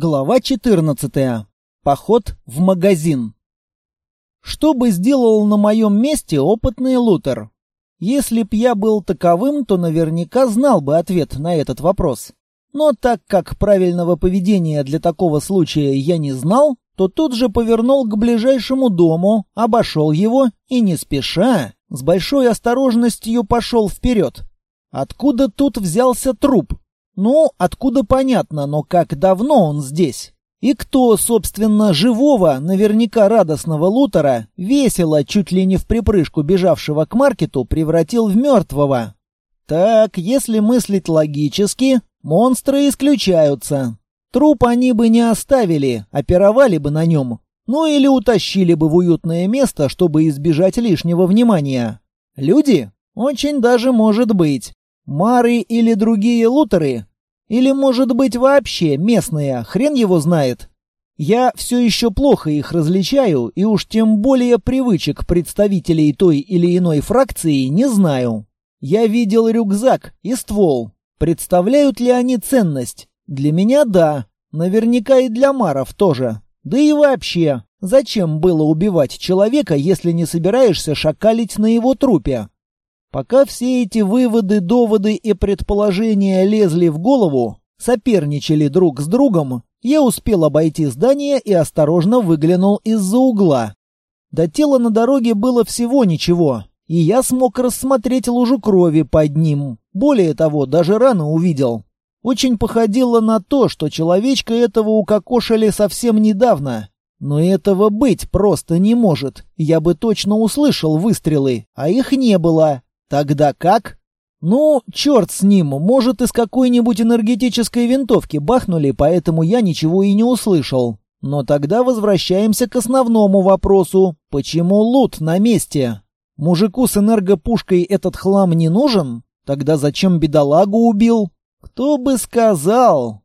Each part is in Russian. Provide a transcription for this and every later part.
Глава 14. Поход в магазин. Что бы сделал на моем месте опытный лутер? Если б я был таковым, то наверняка знал бы ответ на этот вопрос. Но так как правильного поведения для такого случая я не знал, то тут же повернул к ближайшему дому, обошел его и не спеша, с большой осторожностью пошел вперед. Откуда тут взялся труп? Ну, откуда понятно, но как давно он здесь? И кто, собственно, живого, наверняка радостного Лутера, весело, чуть ли не в припрыжку бежавшего к маркету, превратил в мертвого? Так, если мыслить логически, монстры исключаются. Труп они бы не оставили, опировали бы на нем. Ну или утащили бы в уютное место, чтобы избежать лишнего внимания. Люди? Очень даже может быть. Мары или другие лутеры или, может быть, вообще местные, хрен его знает. Я все еще плохо их различаю, и уж тем более привычек представителей той или иной фракции не знаю. Я видел рюкзак и ствол. Представляют ли они ценность? Для меня да. Наверняка и для маров тоже. Да и вообще, зачем было убивать человека, если не собираешься шакалить на его трупе? Пока все эти выводы, доводы и предположения лезли в голову, соперничали друг с другом, я успел обойти здание и осторожно выглянул из-за угла. До тела на дороге было всего ничего, и я смог рассмотреть лужу крови под ним. Более того, даже рано увидел. Очень походило на то, что человечка этого укокошили совсем недавно. Но этого быть просто не может. Я бы точно услышал выстрелы, а их не было. Тогда как? Ну, черт с ним, может, из какой-нибудь энергетической винтовки бахнули, поэтому я ничего и не услышал. Но тогда возвращаемся к основному вопросу. Почему лут на месте? Мужику с энергопушкой этот хлам не нужен? Тогда зачем бедолагу убил? Кто бы сказал?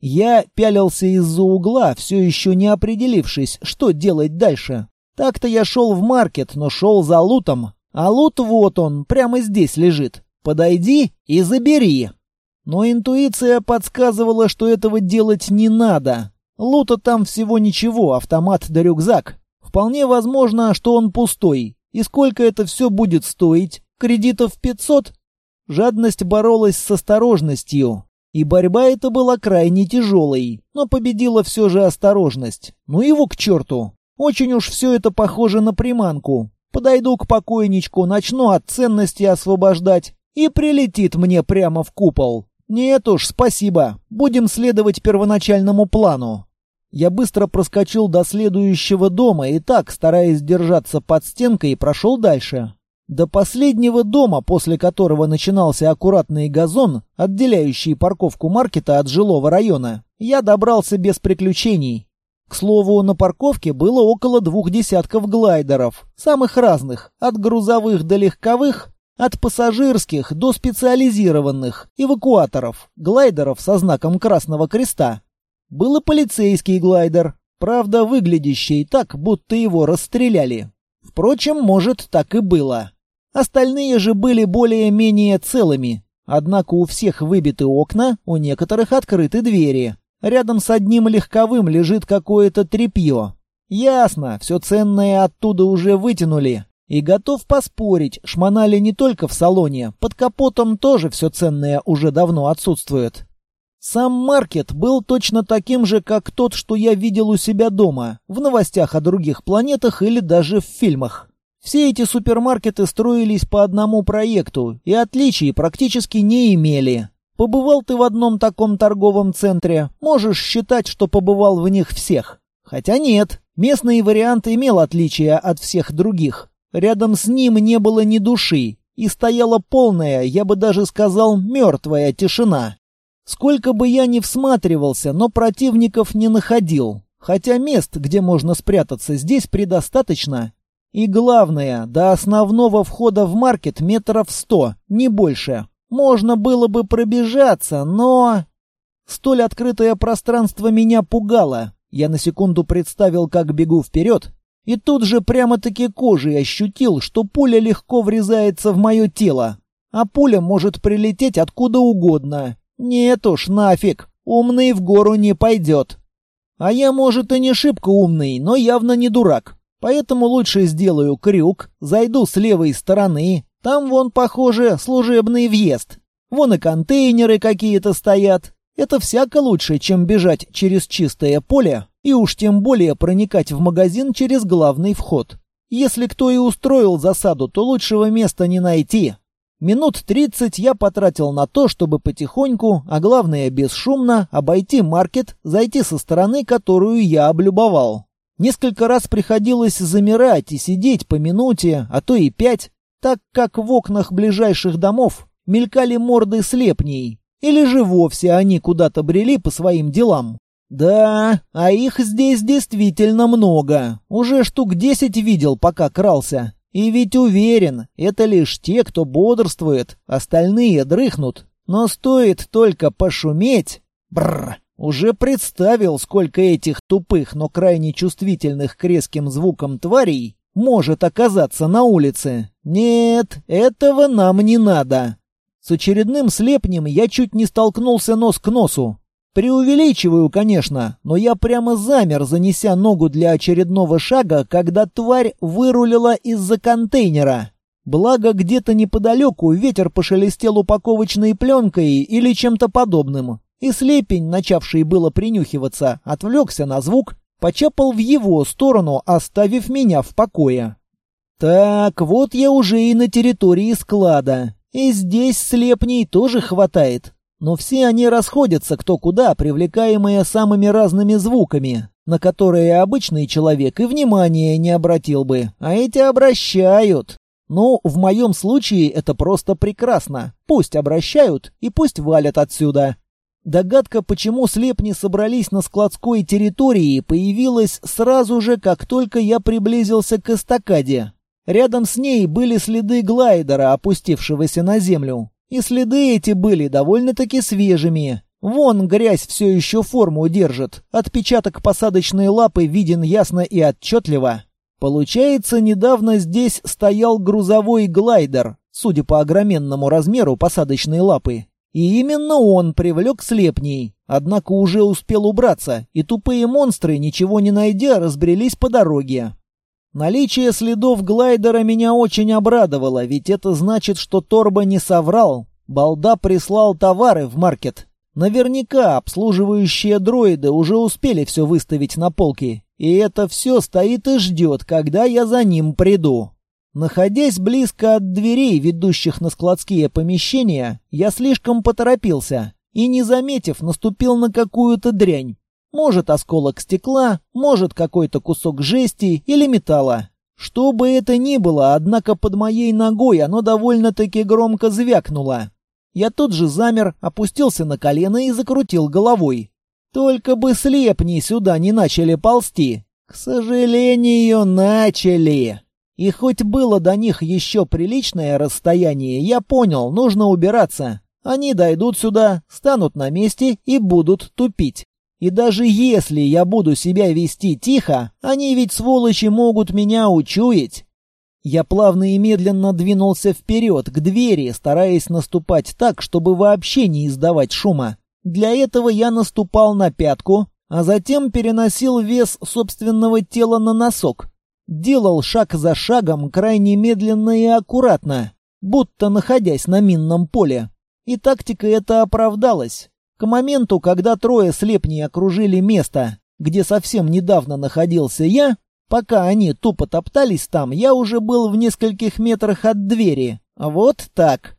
Я пялился из-за угла, все еще не определившись, что делать дальше. Так-то я шел в маркет, но шел за лутом, а лут вот он, прямо здесь лежит. Подойди и забери. Но интуиция подсказывала, что этого делать не надо. Лута там всего ничего, автомат да рюкзак. Вполне возможно, что он пустой. И сколько это все будет стоить? Кредитов 500? Жадность боролась с осторожностью. И борьба эта была крайне тяжелой, но победила все же осторожность. Ну его к черту. Очень уж все это похоже на приманку. Подойду к покойничку, начну от ценности освобождать, и прилетит мне прямо в купол. Нет уж, спасибо. Будем следовать первоначальному плану. Я быстро проскочил до следующего дома и так, стараясь держаться под стенкой, прошел дальше. До последнего дома, после которого начинался аккуратный газон, отделяющий парковку маркета от жилого района, я добрался без приключений. К слову, на парковке было около двух десятков глайдеров, самых разных, от грузовых до легковых, от пассажирских до специализированных, эвакуаторов, глайдеров со знаком Красного Креста. Был и полицейский глайдер, правда выглядящий так, будто его расстреляли. Впрочем, может, так и было. Остальные же были более-менее целыми, однако у всех выбиты окна, у некоторых открыты двери. Рядом с одним легковым лежит какое-то тряпье. Ясно, все ценное оттуда уже вытянули. И готов поспорить, шмонали не только в салоне, под капотом тоже все ценное уже давно отсутствует. Сам маркет был точно таким же, как тот, что я видел у себя дома, в новостях о других планетах или даже в фильмах. Все эти супермаркеты строились по одному проекту и отличий практически не имели. Побывал ты в одном таком торговом центре, можешь считать, что побывал в них всех. Хотя нет, местный вариант имел отличия от всех других. Рядом с ним не было ни души, и стояла полная, я бы даже сказал, мертвая тишина. Сколько бы я ни всматривался, но противников не находил. Хотя мест, где можно спрятаться, здесь предостаточно. И главное, до основного входа в маркет метров сто, не больше. Можно было бы пробежаться, но... Столь открытое пространство меня пугало. Я на секунду представил, как бегу вперед, и тут же прямо-таки кожей ощутил, что пуля легко врезается в мое тело. А пуля может прилететь откуда угодно. Нет уж, нафиг. Умный в гору не пойдет. А я, может, и не шибко умный, но явно не дурак. Поэтому лучше сделаю крюк, зайду с левой стороны. Там вон, похоже, служебный въезд. Вон и контейнеры какие-то стоят. Это всяко лучше, чем бежать через чистое поле, и уж тем более проникать в магазин через главный вход. Если кто и устроил засаду, то лучшего места не найти. Минут тридцать я потратил на то, чтобы потихоньку, а главное бесшумно, обойти маркет, зайти со стороны, которую я облюбовал. Несколько раз приходилось замирать и сидеть по минуте, а то и пять, так как в окнах ближайших домов мелькали морды слепней, или же вовсе они куда-то брели по своим делам. Да, а их здесь действительно много. Уже штук десять видел, пока крался. И ведь уверен, это лишь те, кто бодрствует, остальные дрыхнут. Но стоит только пошуметь... Бррр! Уже представил, сколько этих тупых, но крайне чувствительных к резким звукам тварей может оказаться на улице. Нет, этого нам не надо. С очередным слепнем я чуть не столкнулся нос к носу. Преувеличиваю, конечно, но я прямо замер, занеся ногу для очередного шага, когда тварь вырулила из-за контейнера. Благо, где-то неподалеку ветер пошелестел упаковочной пленкой или чем-то подобным. И слепень, начавший было принюхиваться, отвлекся на звук, почапал в его сторону, оставив меня в покое. Так, вот я уже и на территории склада. И здесь слепней тоже хватает но все они расходятся кто куда, привлекаемые самыми разными звуками, на которые обычный человек и внимания не обратил бы, а эти обращают. Ну, в моем случае это просто прекрасно. Пусть обращают и пусть валят отсюда. Догадка, почему слепни собрались на складской территории, появилась сразу же, как только я приблизился к эстакаде. Рядом с ней были следы глайдера, опустившегося на землю. И следы эти были довольно-таки свежими. Вон грязь все еще форму держит. Отпечаток посадочной лапы виден ясно и отчетливо. Получается, недавно здесь стоял грузовой глайдер, судя по огроменному размеру посадочной лапы. И именно он привлек слепней. Однако уже успел убраться, и тупые монстры, ничего не найдя, разбрелись по дороге. Наличие следов глайдера меня очень обрадовало, ведь это значит, что Торба не соврал. Балда прислал товары в маркет. Наверняка обслуживающие дроиды уже успели все выставить на полки, и это все стоит и ждет, когда я за ним приду. Находясь близко от дверей, ведущих на складские помещения, я слишком поторопился и, не заметив, наступил на какую-то дрянь. Может, осколок стекла, может, какой-то кусок жести или металла. Что бы это ни было, однако под моей ногой оно довольно-таки громко звякнуло. Я тут же замер, опустился на колено и закрутил головой. Только бы слепни сюда не начали ползти. К сожалению, начали. И хоть было до них еще приличное расстояние, я понял, нужно убираться. Они дойдут сюда, станут на месте и будут тупить. И даже если я буду себя вести тихо, они ведь, сволочи, могут меня учуять. Я плавно и медленно двинулся вперед, к двери, стараясь наступать так, чтобы вообще не издавать шума. Для этого я наступал на пятку, а затем переносил вес собственного тела на носок. Делал шаг за шагом крайне медленно и аккуратно, будто находясь на минном поле. И тактика эта оправдалась. К моменту, когда трое слепней окружили место, где совсем недавно находился я, пока они тупо топтались там, я уже был в нескольких метрах от двери. Вот так.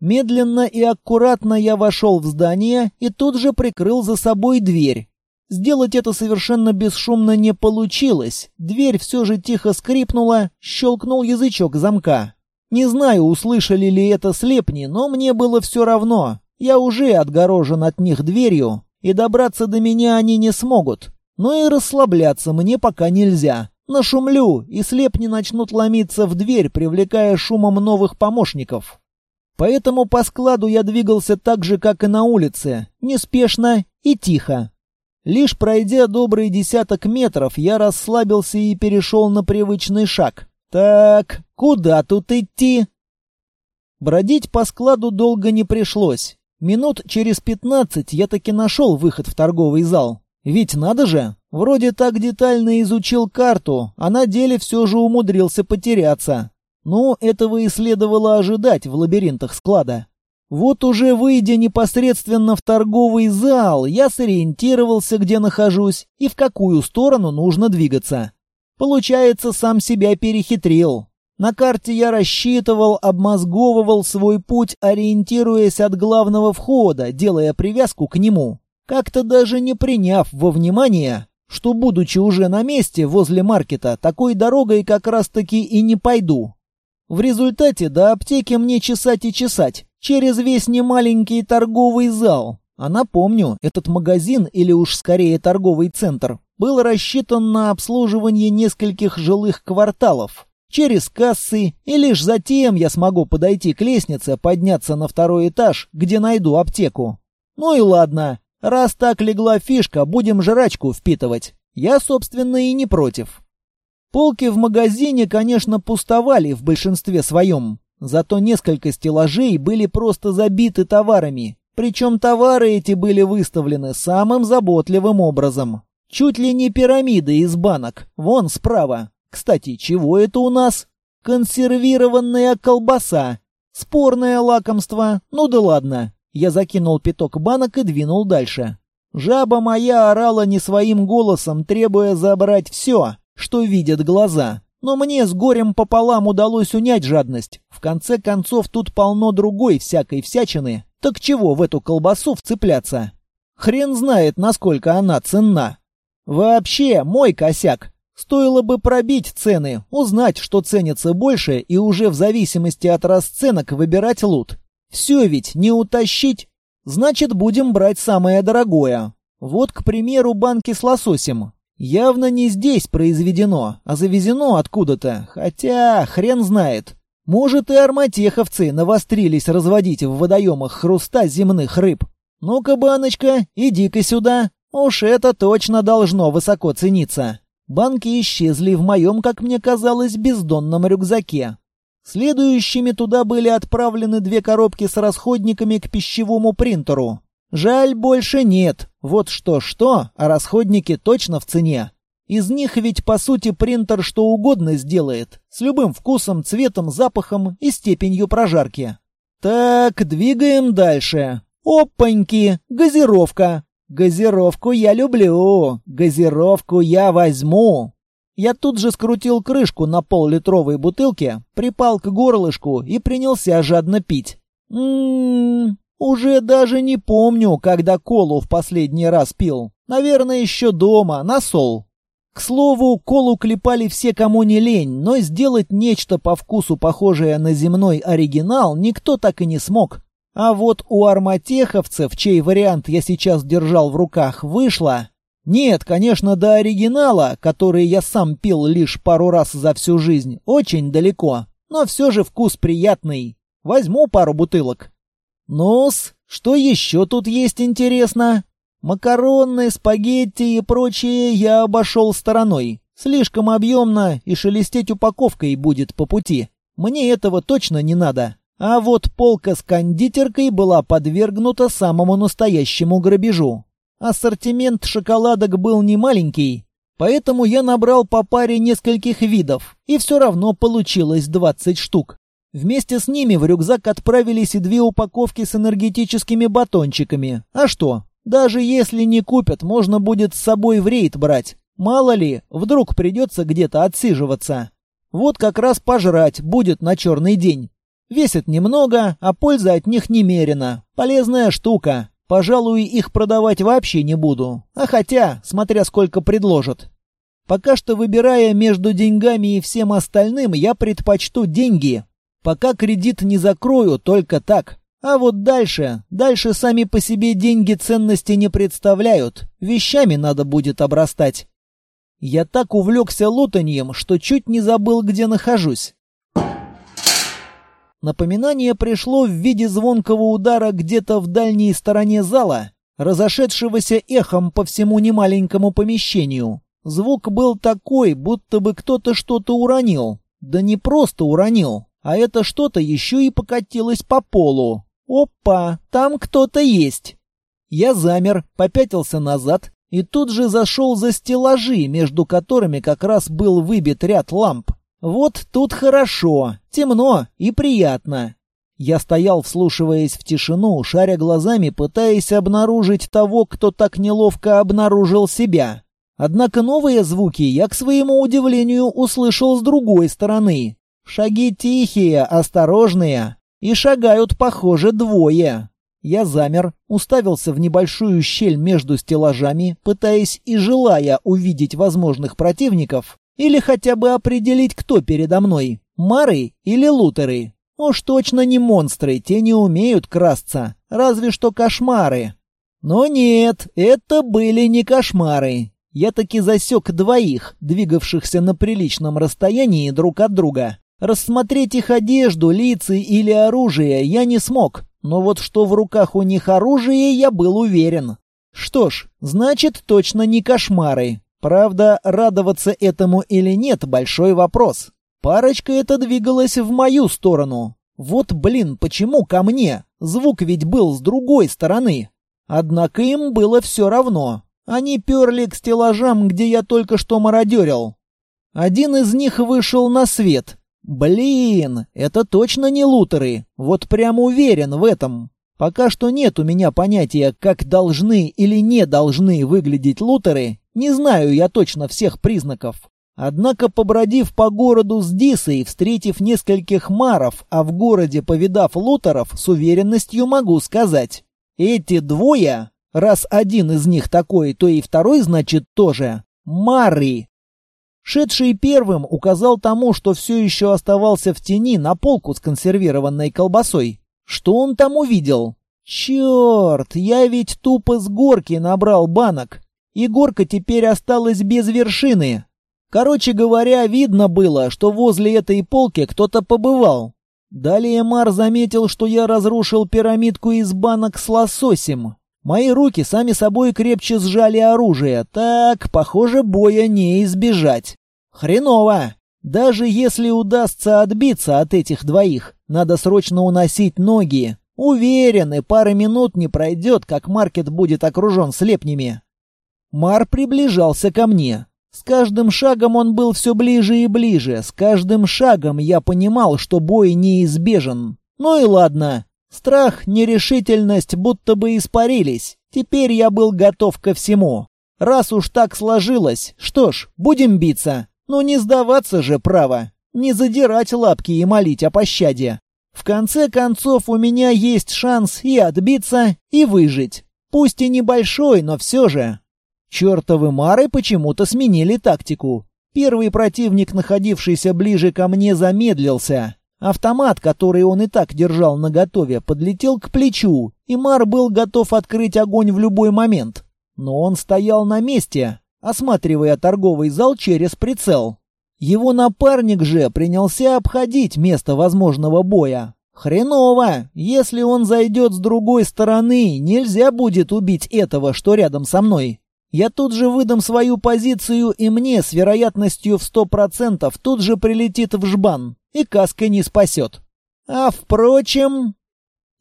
Медленно и аккуратно я вошел в здание и тут же прикрыл за собой дверь. Сделать это совершенно бесшумно не получилось. Дверь все же тихо скрипнула, щелкнул язычок замка. Не знаю, услышали ли это слепни, но мне было все равно. Я уже отгорожен от них дверью, и добраться до меня они не смогут. Но и расслабляться мне пока нельзя. Нашумлю, и слепни начнут ломиться в дверь, привлекая шумом новых помощников. Поэтому по складу я двигался так же, как и на улице, неспешно и тихо. Лишь пройдя добрый десяток метров, я расслабился и перешел на привычный шаг. Так, куда тут идти? Бродить по складу долго не пришлось. Минут через пятнадцать я таки нашел выход в торговый зал. Ведь надо же, вроде так детально изучил карту, а на деле все же умудрился потеряться. Ну, этого и следовало ожидать в лабиринтах склада. Вот уже выйдя непосредственно в торговый зал, я сориентировался, где нахожусь и в какую сторону нужно двигаться. Получается, сам себя перехитрил. На карте я рассчитывал, обмозговывал свой путь, ориентируясь от главного входа, делая привязку к нему. Как-то даже не приняв во внимание, что, будучи уже на месте возле маркета, такой дорогой как раз-таки и не пойду. В результате до аптеки мне чесать и чесать, через весь немаленький торговый зал. А напомню, этот магазин, или уж скорее торговый центр, был рассчитан на обслуживание нескольких жилых кварталов. Через кассы, и лишь затем я смогу подойти к лестнице, подняться на второй этаж, где найду аптеку. Ну и ладно, раз так легла фишка, будем жрачку впитывать. Я, собственно, и не против. Полки в магазине, конечно, пустовали в большинстве своем. Зато несколько стеллажей были просто забиты товарами. Причем товары эти были выставлены самым заботливым образом. Чуть ли не пирамиды из банок. Вон справа. Кстати, чего это у нас? Консервированная колбаса. Спорное лакомство. Ну да ладно. Я закинул пяток банок и двинул дальше. Жаба моя орала не своим голосом, требуя забрать все что видят глаза. Но мне с горем пополам удалось унять жадность. В конце концов, тут полно другой всякой всячины. Так чего в эту колбасу вцепляться? Хрен знает, насколько она ценна. Вообще, мой косяк. Стоило бы пробить цены, узнать, что ценится больше, и уже в зависимости от расценок выбирать лут. Все ведь не утащить. Значит, будем брать самое дорогое. Вот, к примеру, банки с лососем. Явно не здесь произведено, а завезено откуда-то, хотя хрен знает. Может и арматеховцы навострились разводить в водоемах хруста земных рыб. Ну-ка, баночка, иди-ка сюда. Уж это точно должно высоко цениться. Банки исчезли в моем, как мне казалось, бездонном рюкзаке. Следующими туда были отправлены две коробки с расходниками к пищевому принтеру. Жаль, больше нет. Вот что-что, а расходники точно в цене. Из них ведь, по сути, принтер что угодно сделает. С любым вкусом, цветом, запахом и степенью прожарки. Так, двигаем дальше. Опаньки, газировка. Газировку я люблю. Газировку я возьму. Я тут же скрутил крышку на пол-литровой бутылке, припал к горлышку и принялся жадно пить. Ммм, уже даже не помню, когда колу в последний раз пил. Наверное, еще дома, на сол. К слову, колу клепали все, кому не лень, но сделать нечто по вкусу похожее на земной оригинал никто так и не смог. А вот у арматеховцев, чей вариант я сейчас держал в руках, вышло. Нет, конечно, до оригинала, который я сам пил лишь пару раз за всю жизнь, очень далеко. Но все же вкус приятный. Возьму пару бутылок. Нос, что еще тут есть интересно? Макароны, спагетти и прочее я обошел стороной. Слишком объемно и шелестеть упаковкой будет по пути. Мне этого точно не надо. А вот полка с кондитеркой была подвергнута самому настоящему грабежу. Ассортимент шоколадок был не маленький, поэтому я набрал по паре нескольких видов, и все равно получилось 20 штук. Вместе с ними в рюкзак отправились и две упаковки с энергетическими батончиками. А что? Даже если не купят, можно будет с собой в рейд брать. Мало ли, вдруг придется где-то отсиживаться. Вот как раз пожрать будет на черный день. Весит немного, а польза от них немерена. Полезная штука. Пожалуй, их продавать вообще не буду. А хотя, смотря сколько предложат. Пока что выбирая между деньгами и всем остальным, я предпочту деньги, Пока кредит не закрою, только так. А вот дальше, дальше сами по себе деньги ценности не представляют. Вещами надо будет обрастать. Я так увлекся лутаньем, что чуть не забыл, где нахожусь. Напоминание пришло в виде звонкого удара где-то в дальней стороне зала, разошедшегося эхом по всему немаленькому помещению. Звук был такой, будто бы кто-то что-то уронил. Да не просто уронил, а это что-то еще и покатилось по полу. Опа, там кто-то есть. Я замер, попятился назад и тут же зашел за стеллажи, между которыми как раз был выбит ряд ламп. Вот тут хорошо, темно и приятно. Я стоял, вслушиваясь в тишину, шаря глазами, пытаясь обнаружить того, кто так неловко обнаружил себя. Однако новые звуки я, к своему удивлению, услышал с другой стороны. Шаги тихие, осторожные, и шагают, похоже, двое. Я замер, уставился в небольшую щель между стеллажами, пытаясь и желая увидеть возможных противников, или хотя бы определить, кто передо мной, мары или лутеры. Уж точно не монстры, те не умеют красться, разве что кошмары. Но нет, это были не кошмары. Я таки засек двоих, двигавшихся на приличном расстоянии друг от друга. Рассмотреть их одежду, лица или оружие я не смог, но вот что в руках у них оружие, я был уверен. Что ж, значит, точно не кошмары. Правда, радоваться этому или нет – большой вопрос. Парочка эта двигалась в мою сторону. Вот, блин, почему ко мне? Звук ведь был с другой стороны. Однако им было все равно. Они перли к стеллажам, где я только что мародерил. Один из них вышел на свет, Блин, это точно не лутеры. Вот прям уверен в этом. Пока что нет у меня понятия, как должны или не должны выглядеть лутеры. Не знаю я точно всех признаков. Однако, побродив по городу с Дисой, встретив нескольких маров, а в городе повидав лутеров, с уверенностью могу сказать. Эти двое, раз один из них такой, то и второй, значит, тоже, Мари. Шедший первым указал тому, что все еще оставался в тени, на полку с консервированной колбасой. Что он там увидел? Черт, я ведь тупо с горки набрал банок. И горка теперь осталась без вершины. Короче говоря, видно было, что возле этой полки кто-то побывал. Далее Мар заметил, что я разрушил пирамидку из банок с лососем. Мои руки сами собой крепче сжали оружие. Так, похоже, боя не избежать. Хреново. Даже если удастся отбиться от этих двоих, надо срочно уносить ноги. Уверен, и пары минут не пройдет, как маркет будет окружен слепнями. Мар приближался ко мне. С каждым шагом он был все ближе и ближе. С каждым шагом я понимал, что бой неизбежен. Ну и ладно. Страх, нерешительность будто бы испарились. Теперь я был готов ко всему. Раз уж так сложилось, что ж, будем биться. Но не сдаваться же право. Не задирать лапки и молить о пощаде. В конце концов, у меня есть шанс и отбиться, и выжить. Пусть и небольшой, но все же. Чертовы Мары почему-то сменили тактику. Первый противник, находившийся ближе ко мне, замедлился. Автомат, который он и так держал наготове, подлетел к плечу, и Мар был готов открыть огонь в любой момент. Но он стоял на месте, осматривая торговый зал через прицел. Его напарник же принялся обходить место возможного боя. Хреново! Если он зайдет с другой стороны, нельзя будет убить этого, что рядом со мной. Я тут же выдам свою позицию, и мне с вероятностью в сто процентов тут же прилетит в жбан и каска не спасет. А впрочем...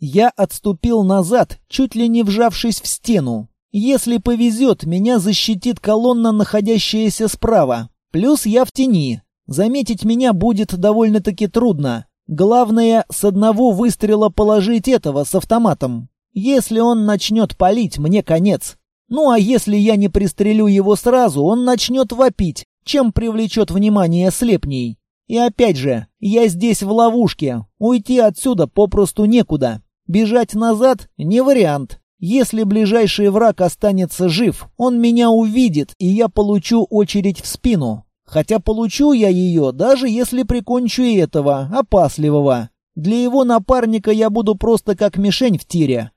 Я отступил назад, чуть ли не вжавшись в стену. Если повезет, меня защитит колонна, находящаяся справа. Плюс я в тени. Заметить меня будет довольно-таки трудно. Главное, с одного выстрела положить этого с автоматом. Если он начнет палить, мне конец. Ну а если я не пристрелю его сразу, он начнет вопить, чем привлечет внимание слепней. И опять же, я здесь в ловушке. Уйти отсюда попросту некуда. Бежать назад — не вариант. Если ближайший враг останется жив, он меня увидит, и я получу очередь в спину. Хотя получу я ее, даже если прикончу этого, опасливого. Для его напарника я буду просто как мишень в тире.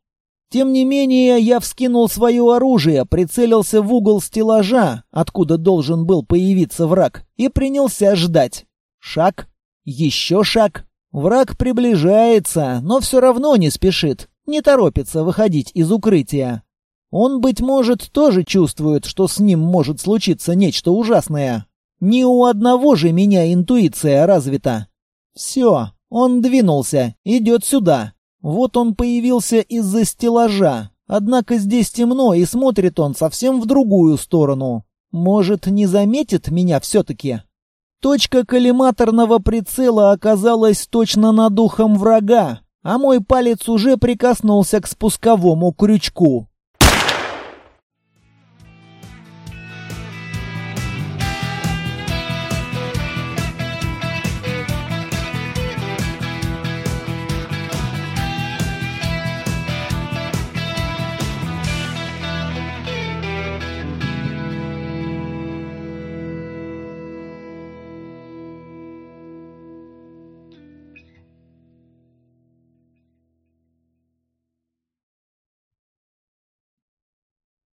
Тем не менее, я вскинул свое оружие, прицелился в угол стеллажа, откуда должен был появиться враг, и принялся ждать. Шаг. Еще шаг. Враг приближается, но все равно не спешит. Не торопится выходить из укрытия. Он, быть может, тоже чувствует, что с ним может случиться нечто ужасное. Не у одного же меня интуиция развита. Все, он двинулся, идет сюда. Вот он появился из-за стеллажа. Однако здесь темно, и смотрит он совсем в другую сторону. Может, не заметит меня все-таки? Точка коллиматорного прицела оказалась точно над ухом врага, а мой палец уже прикоснулся к спусковому крючку.